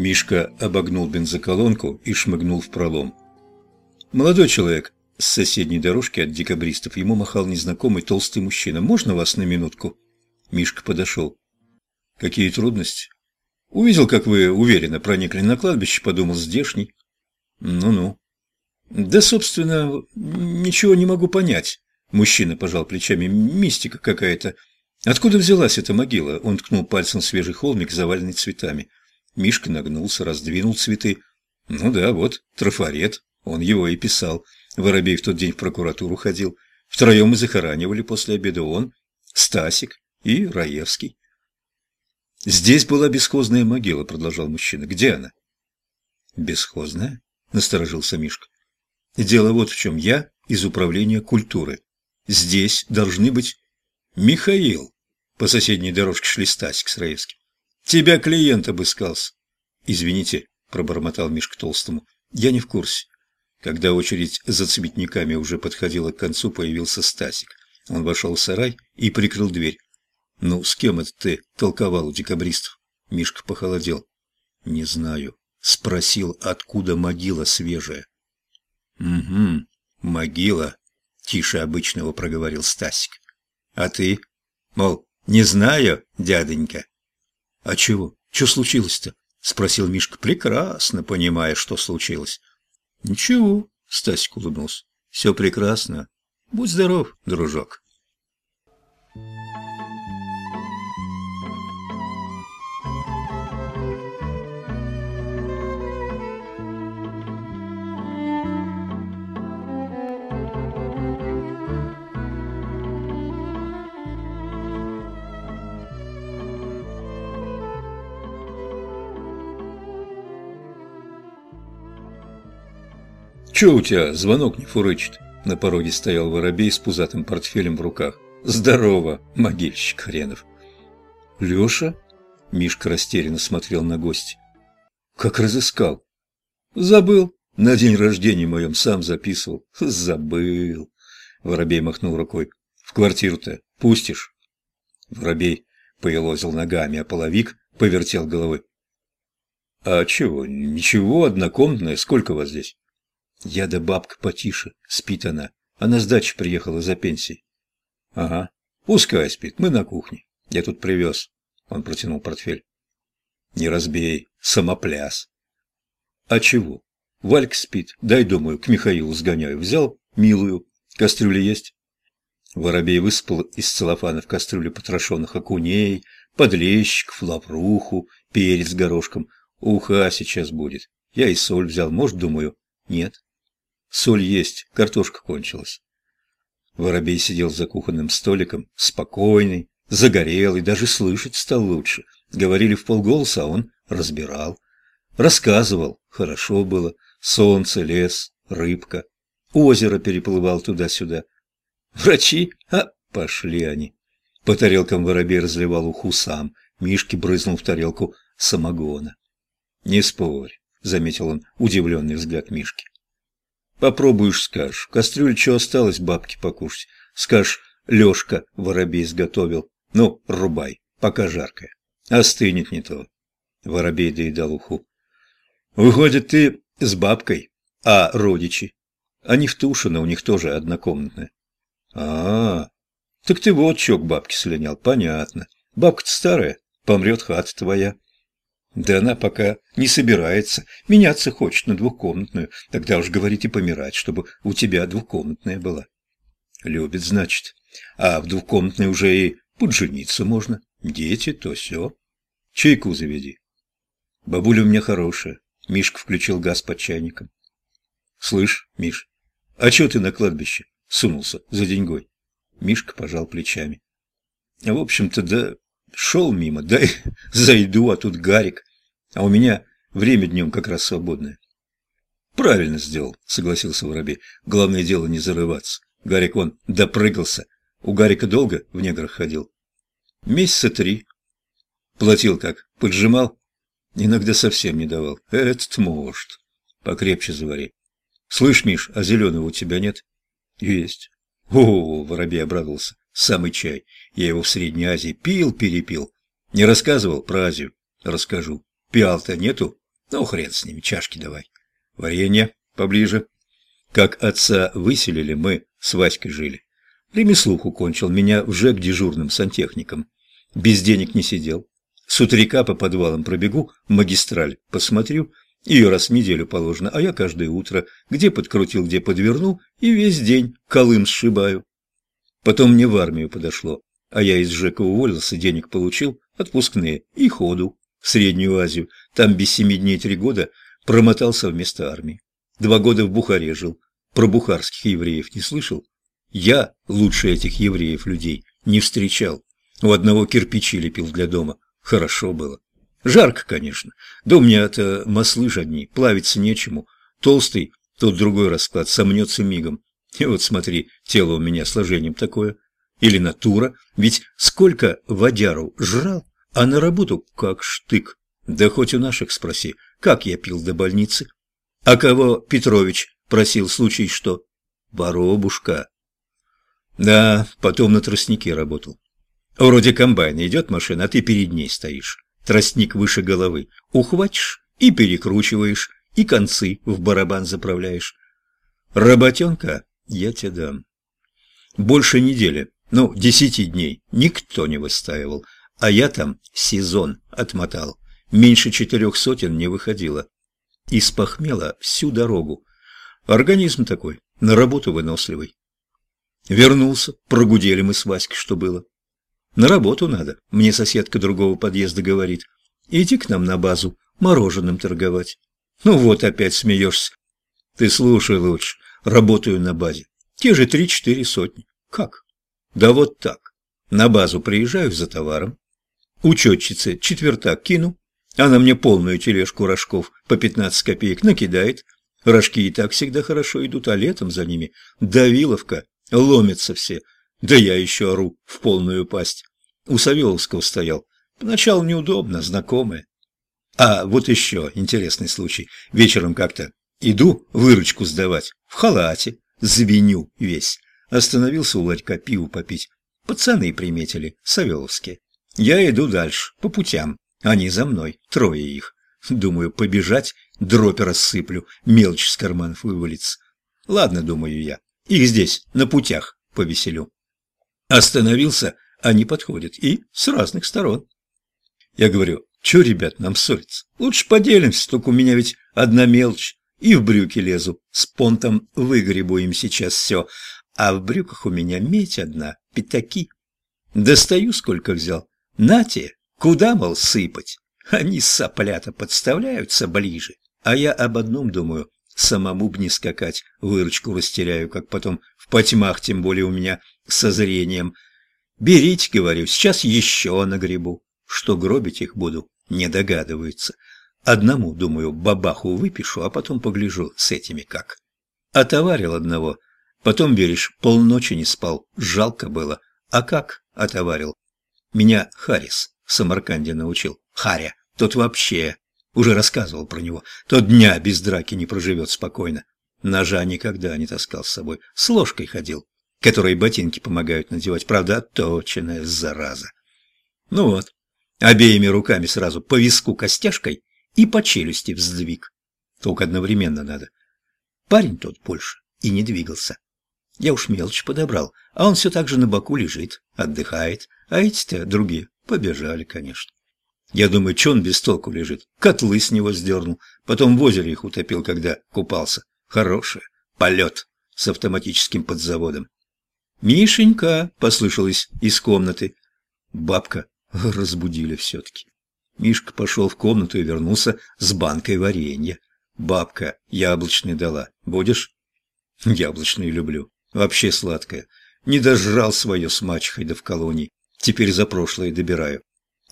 Мишка обогнул бензоколонку и шмыгнул в пролом. Молодой человек с соседней дорожки от декабристов ему махал незнакомый толстый мужчина. «Можно вас на минутку?» Мишка подошел. «Какие трудности?» «Увидел, как вы уверенно проникли на кладбище, подумал, здешний». «Ну-ну». «Да, собственно, ничего не могу понять». Мужчина пожал плечами. «Мистика какая-то. Откуда взялась эта могила?» Он ткнул пальцем свежий холмик, заваленный цветами. Мишка нагнулся, раздвинул цветы. «Ну да, вот, трафарет. Он его и писал. Воробей в тот день в прокуратуру ходил. Втроем мы захоранивали после обеда он, Стасик и Раевский. «Здесь была бесхозная могила», — продолжал мужчина. «Где она?» «Бесхозная?» — насторожился Мишка. «Дело вот в чем. Я из управления культуры. Здесь должны быть Михаил. По соседней дорожке шли Стасик с Раевским. Тебя клиент обыскался. Извините, пробормотал Мишка Толстому. Я не в курсе. Когда очередь за цветниками уже подходила к концу, появился Стасик. Он вошел в сарай и прикрыл дверь. «Ну, с кем это ты толковал у декабристов?» Мишка похолодел. «Не знаю». Спросил, откуда могила свежая. «Угу, могила», — тише обычного проговорил Стасик. «А ты?» «Мол, не знаю, дяденька». «А чего? Что случилось-то?» — спросил Мишка, прекрасно понимая, что случилось. «Ничего», — Стасик улыбнулся. «Все прекрасно. Будь здоров, дружок». «Чё у тебя звонок не фурычит?» На пороге стоял воробей с пузатым портфелем в руках. «Здорово, могильщик хренов!» «Лёша?» Мишка растерянно смотрел на гостя. «Как разыскал?» «Забыл. На день рождения моем сам записывал. Забыл!» Воробей махнул рукой. «В квартиру-то пустишь?» Воробей поелозил ногами, а половик повертел головой. «А чего? Ничего, однокомнатная. Сколько вас здесь?» Я да бабка потише, спит она. Она с дачи приехала за пенсией. Ага, пускай спит, мы на кухне. Я тут привез. Он протянул портфель. Не разбей, самопляс. А чего? Валька спит. Дай, думаю, к Михаилу сгоняю. Взял милую. Кастрюля есть? Воробей высыпал из целлофана в кастрюлю потрошенных окуней, подлещиков, лавруху, перец горошком. Уха сейчас будет. Я и соль взял, может, думаю. Нет. Соль есть, картошка кончилась. Воробей сидел за кухонным столиком, спокойный, загорелый, даже слышать стал лучше. Говорили в полголоса, а он разбирал. Рассказывал, хорошо было, солнце, лес, рыбка. Озеро переплывал туда-сюда. Врачи? А, пошли они. По тарелкам воробей разливал уху сам. Мишки брызнул в тарелку самогона. «Не спорь», — заметил он удивленный взгляд Мишки. Попробуешь, скажешь. Кастрюль что осталось бабки покушать. Скажешь, Лёшка воробей сготовил. Ну, рубай, пока жаркое. Остынет не то. Воробей доедал уху. Выходит, ты с бабкой, а родичи? Они в Тушино, у них тоже однокомнатная. -а, а Так ты вот чё к бабке слинял, понятно. Бабка-то старая, помрет хата твоя. Да она пока не собирается, меняться хочет на двухкомнатную, тогда уж говорите помирать, чтобы у тебя двухкомнатная была. Любит, значит. А в двухкомнатной уже и поджениться можно. Дети, то все. Чайку заведи. Бабуля у меня хорошая. Мишка включил газ под чайником. Слышь, Миш, а чё ты на кладбище сунулся за деньгой? Мишка пожал плечами. В общем-то, да Шел мимо, да зайду, а тут Гарик. А у меня время днем как раз свободное. Правильно сделал, согласился Воробей. Главное дело не зарываться. Гарик он допрыгался. У Гарика долго в неграх ходил? Месяца три. Платил как? Поджимал? Иногда совсем не давал. Этот может. Покрепче завари. Слышь, Миш, а зеленого у тебя нет? Есть. О, Воробей обрадовался. Самый чай. Я его в Средней Азии пил-перепил. Не рассказывал про Азию? Расскажу. Пиал-то нету? Ну, хрен с ними, чашки давай. Варенье поближе. Как отца выселили, мы с Васькой жили. Ремеслуху кончил, меня в ЖЭК дежурным сантехником. Без денег не сидел. С утрека по подвалам пробегу, магистраль посмотрю, ее раз в неделю положено, а я каждое утро где подкрутил, где подвернул, и весь день колым сшибаю. Потом мне в армию подошло, а я из ЖЭКа уволился, денег получил, отпускные, и ходу в Среднюю Азию. Там без семи дней три года промотался вместо армии. Два года в Бухаре жил. Про бухарских евреев не слышал? Я лучше этих евреев людей не встречал. У одного кирпичи лепил для дома. Хорошо было. Жарко, конечно. Да у меня это маслыж одни, плавиться нечему. Толстый, тот другой расклад, сомнется мигом. И вот смотри, тело у меня сложением такое. Или натура. Ведь сколько водяру жрал, а на работу как штык. Да хоть у наших спроси, как я пил до больницы. А кого Петрович просил случай что? Воробушка. Да, потом на тростнике работал. Вроде комбайна идет машина, а ты перед ней стоишь. Тростник выше головы. Ухватишь и перекручиваешь, и концы в барабан заправляешь. Работенка я тебе дам. Больше недели, ну, десяти дней никто не выстаивал, а я там сезон отмотал. Меньше четырех сотен не выходило. Из похмела всю дорогу. Организм такой, на работу выносливый. Вернулся, прогудели мы с Васькой, что было. На работу надо, мне соседка другого подъезда говорит. Иди к нам на базу, мороженым торговать. Ну вот опять смеешься. Ты слушай лучше, работаю на базе. Те же три-четыре сотни. Как? Да вот так. На базу приезжаю за товаром. Учетчице четвертак кину. Она мне полную тележку рожков по 15 копеек накидает. Рожки и так всегда хорошо идут, а летом за ними давиловка, ломятся все. Да я еще ору в полную пасть. У Савеловского стоял. Поначалу неудобно, знакомые. А вот еще интересный случай. Вечером как-то иду выручку сдавать. В халате. Звеню весь. Остановился у ларька пиво попить. Пацаны приметили, Савеловские. Я иду дальше, по путям. Они за мной, трое их. Думаю, побежать, дропи рассыплю, мелочь с карманов вывалится. Ладно, думаю я, их здесь, на путях, повеселю. Остановился, они подходят, и с разных сторон. Я говорю, что, ребят, нам ссориться? Лучше поделимся, только у меня ведь одна мелочь. И в брюки лезу, с понтом выгребу им сейчас все. А в брюках у меня медь одна, пятаки. Достаю, сколько взял. Нате, куда, мол, сыпать? Они соплята подставляются ближе. А я об одном думаю, самому б не скакать, выручку растеряю, как потом в потьмах, тем более у меня со зрением. Берите, говорю, сейчас еще нагребу. Что гробить их буду, не догадываются. Одному, думаю, бабаху выпишу, а потом погляжу с этими как. Отоварил одного, потом, веришь, полночи не спал, жалко было. А как отоварил? Меня Харис в Самарканде научил. Харя, тот вообще, уже рассказывал про него, тот дня без драки не проживет спокойно. Ножа никогда не таскал с собой, с ложкой ходил, которой ботинки помогают надевать, правда, отточенная зараза. Ну вот, обеими руками сразу по виску костяшкой и по челюсти вздвиг. Только одновременно надо. Парень тот больше и не двигался. Я уж мелочь подобрал, а он все так же на боку лежит, отдыхает, а эти-то другие побежали, конечно. Я думаю, че он без толку лежит? Котлы с него сдернул, потом в озере их утопил, когда купался. Хороший полет с автоматическим подзаводом. «Мишенька!» — послышалось из комнаты. Бабка разбудили все-таки. Мишка пошел в комнату и вернулся с банкой варенья. Бабка яблочный дала. Будешь? Яблочный люблю. Вообще сладкое. Не дожрал свое с мачехой да в колонии. Теперь за прошлое добираю.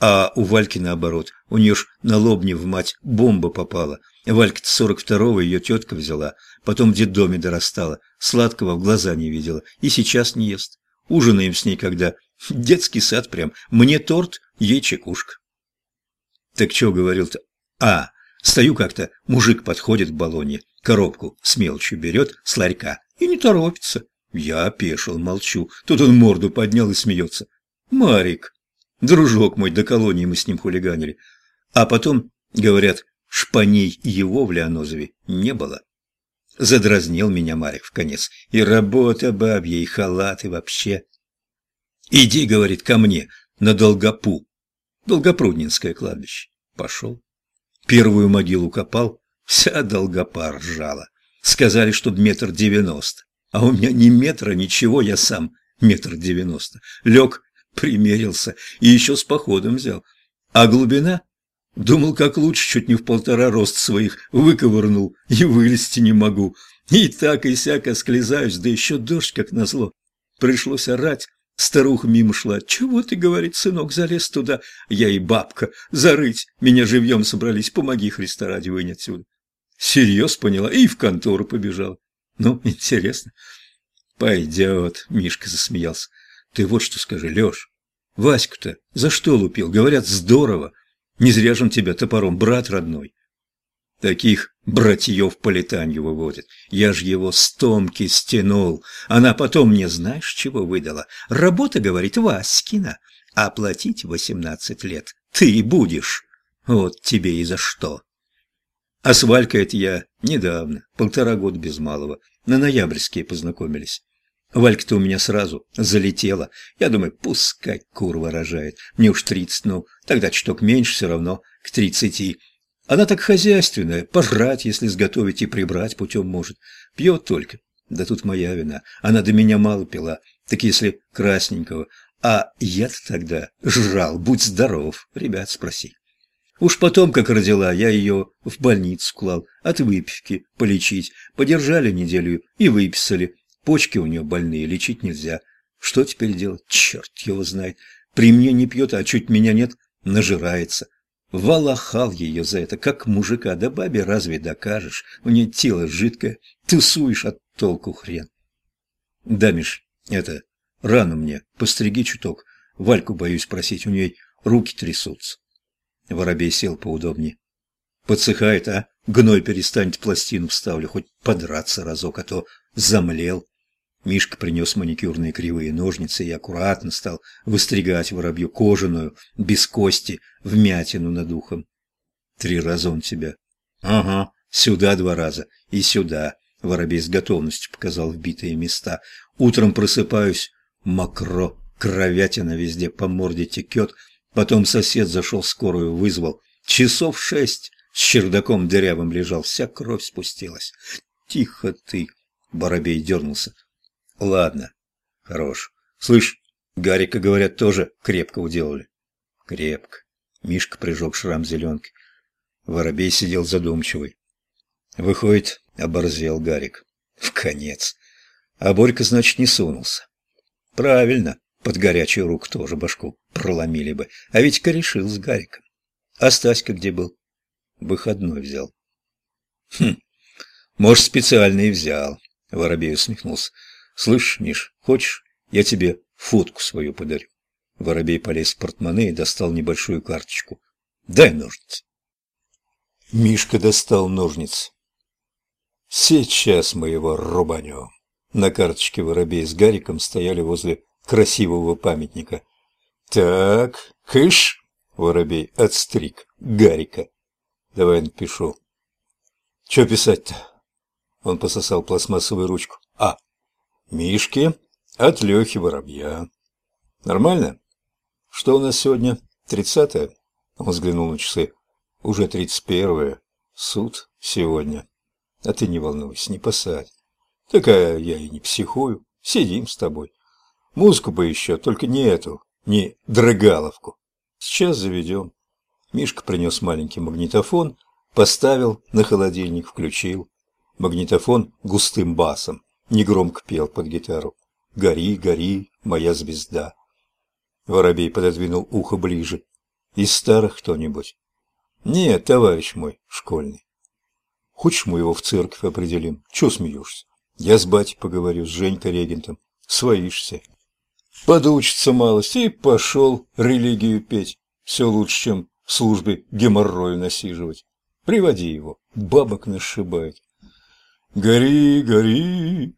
А у Вальки наоборот. У нее ж на лобне в мать бомба попала. Валька-то сорок второго ее тетка взяла. Потом в детдоме дорастала. Сладкого в глаза не видела. И сейчас не ест. Ужинаем с ней, когда детский сад прям. Мне торт, ей чекушка. Так что говорил-то? А, стою как-то, мужик подходит к баллоне, коробку с мелочью берет с ларька и не торопится. Я опешил, молчу. Тут он морду поднял и смеется. Марик, дружок мой, до колонии мы с ним хулиганили. А потом, говорят, шпаней его в Леонозове не было. Задразнил меня Марик в конец. И работа бабья, и халаты вообще. «Иди, — говорит, — ко мне, на Долгопу, Долгопруднинское кладбище». Пошел. Первую могилу копал, вся Долгопа ржала. Сказали, что метр девяносто. А у меня ни метра, ничего, я сам метр девяносто. Лег, примерился и еще с походом взял. А глубина? Думал, как лучше, чуть не в полтора рост своих выковырнул и вылезти не могу. И так и сяко склезаюсь, да еще дождь, как назло. Пришлось орать. Старуха мимо шла. «Чего ты, — говорит, — сынок, залез туда? Я и бабка. Зарыть. Меня живьем собрались. Помоги, Христа ради, вынь отсюда». Серьез поняла и в контору побежала. Ну, интересно. Пойдет, Мишка засмеялся. Ты вот что скажи, Леш. Ваську-то за что лупил? Говорят, здорово. Не зря же он тебя топором, брат родной. Таких братьев по летанию выводит. Я ж его с Томки стянул. Она потом мне знаешь, чего выдала? Работа, говорит, Васькина. А платить восемнадцать лет ты будешь. Вот тебе и за что. А с Валькой это я недавно, полтора года без малого, на ноябрьские познакомились. Валька-то у меня сразу залетела. Я думаю, пускай курва рожает. Мне уж тридцать, ну, тогда чуток меньше все равно, к тридцати. Она так хозяйственная, пожрать, если сготовить и прибрать путем может. Пьет только. Да тут моя вина. Она до меня мало пила, так если красненького. А я-то тогда жрал, будь здоров, ребят, спроси. Уж потом, как родила, я ее в больницу клал, от выпивки полечить. Подержали неделю и выписали. Почки у нее больные, лечить нельзя. Что теперь делать? Черт его знает. При мне не пьет, а чуть меня нет, нажирается. Волохал ее за это, как мужика, да бабе разве докажешь? У нее тело жидкое, тусуешь от толку хрен. Да, Миш, это, рано мне, постриги чуток. Вальку боюсь просить, у нее руки трясутся. Воробей сел поудобнее. Подсыхает, а? Гной перестанет, пластину вставлю, хоть подраться разок, а то замлел. Мишка принес маникюрные кривые ножницы и аккуратно стал выстригать воробью кожаную, без кости, вмятину над ухом. Три раза он тебя. Ага, сюда два раза и сюда. Воробей с готовностью показал вбитые места. Утром просыпаюсь, мокро, кровятина везде по морде текет, Потом сосед зашел скорую, вызвал. Часов шесть с чердаком дырявым лежал, вся кровь спустилась. Тихо ты, Воробей дернулся. Ладно, хорош. Слышь, Гарика, говорят, тоже крепко уделали. Крепко. Мишка прижег шрам зеленки. Воробей сидел задумчивый. Выходит, оборзел Гарик. В конец. А Борька, значит, не сунулся. Правильно. Под горячую руку тоже башку проломили бы. А ведь корешил с Гариком. А Стаська где был? Выходной взял. Хм, может, специально и взял. Воробей усмехнулся. Слышь, Миш, хочешь, я тебе фотку свою подарю? Воробей полез в портмоне и достал небольшую карточку. Дай ножницы. Мишка достал ножницы. Сейчас мы его рубанем. На карточке Воробей с Гариком стояли возле красивого памятника. Так, кыш, воробей, отстриг, Гарика. Давай напишу. Че писать-то? Он пососал пластмассовую ручку. А, Мишки от Лехи Воробья. Нормально? Что у нас сегодня? Тридцатое? Он взглянул на часы. Уже тридцать первое. Суд сегодня. А ты не волнуйся, не посадь. Такая я и не психую. Сидим с тобой. Музыку бы еще, только не эту, не дрыгаловку. Сейчас заведем. Мишка принес маленький магнитофон, поставил на холодильник, включил. Магнитофон густым басом, негромко пел под гитару. «Гори, гори, моя звезда». Воробей пододвинул ухо ближе. «Из старых кто-нибудь?» «Нет, товарищ мой, школьный». «Хочешь, мы его в церковь определим? Чего смеешься? Я с батей поговорю, с Женькой Регентом. Своишься». Подучится малость и пошел религию петь. Все лучше, чем в службе геморрою насиживать. Приводи его, бабок нашибает. Гори, гори.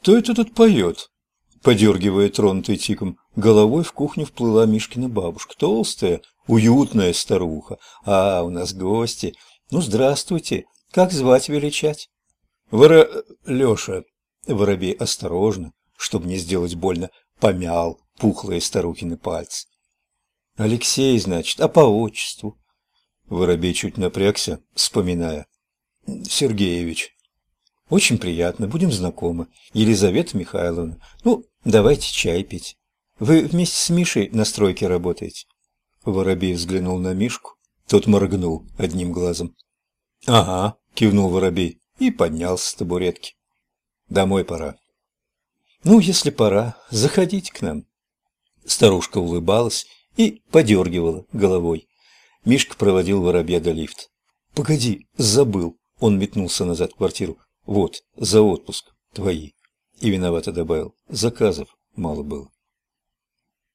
Кто это тут поет? Подергивая тронутый тиком, головой в кухню вплыла Мишкина бабушка, толстая, уютная старуха. А, у нас гости. Ну, здравствуйте. Как звать величать? Вора... Леша. Воробей осторожно, чтобы не сделать больно, помял пухлые старухины пальцы. Алексей, значит, а по отчеству? Воробей чуть напрягся, вспоминая. Сергеевич. Очень приятно, будем знакомы. Елизавета Михайловна. Ну, давайте чай пить. Вы вместе с Мишей на стройке работаете? Воробей взглянул на Мишку. Тот моргнул одним глазом. «Ага», — кивнул Воробей и поднялся с табуретки. «Домой пора». «Ну, если пора, заходите к нам». Старушка улыбалась и подергивала головой. Мишка проводил воробья до лифта. «Погоди, забыл!» Он метнулся назад в квартиру. «Вот, за отпуск. Твои». И виновато добавил. «Заказов мало было».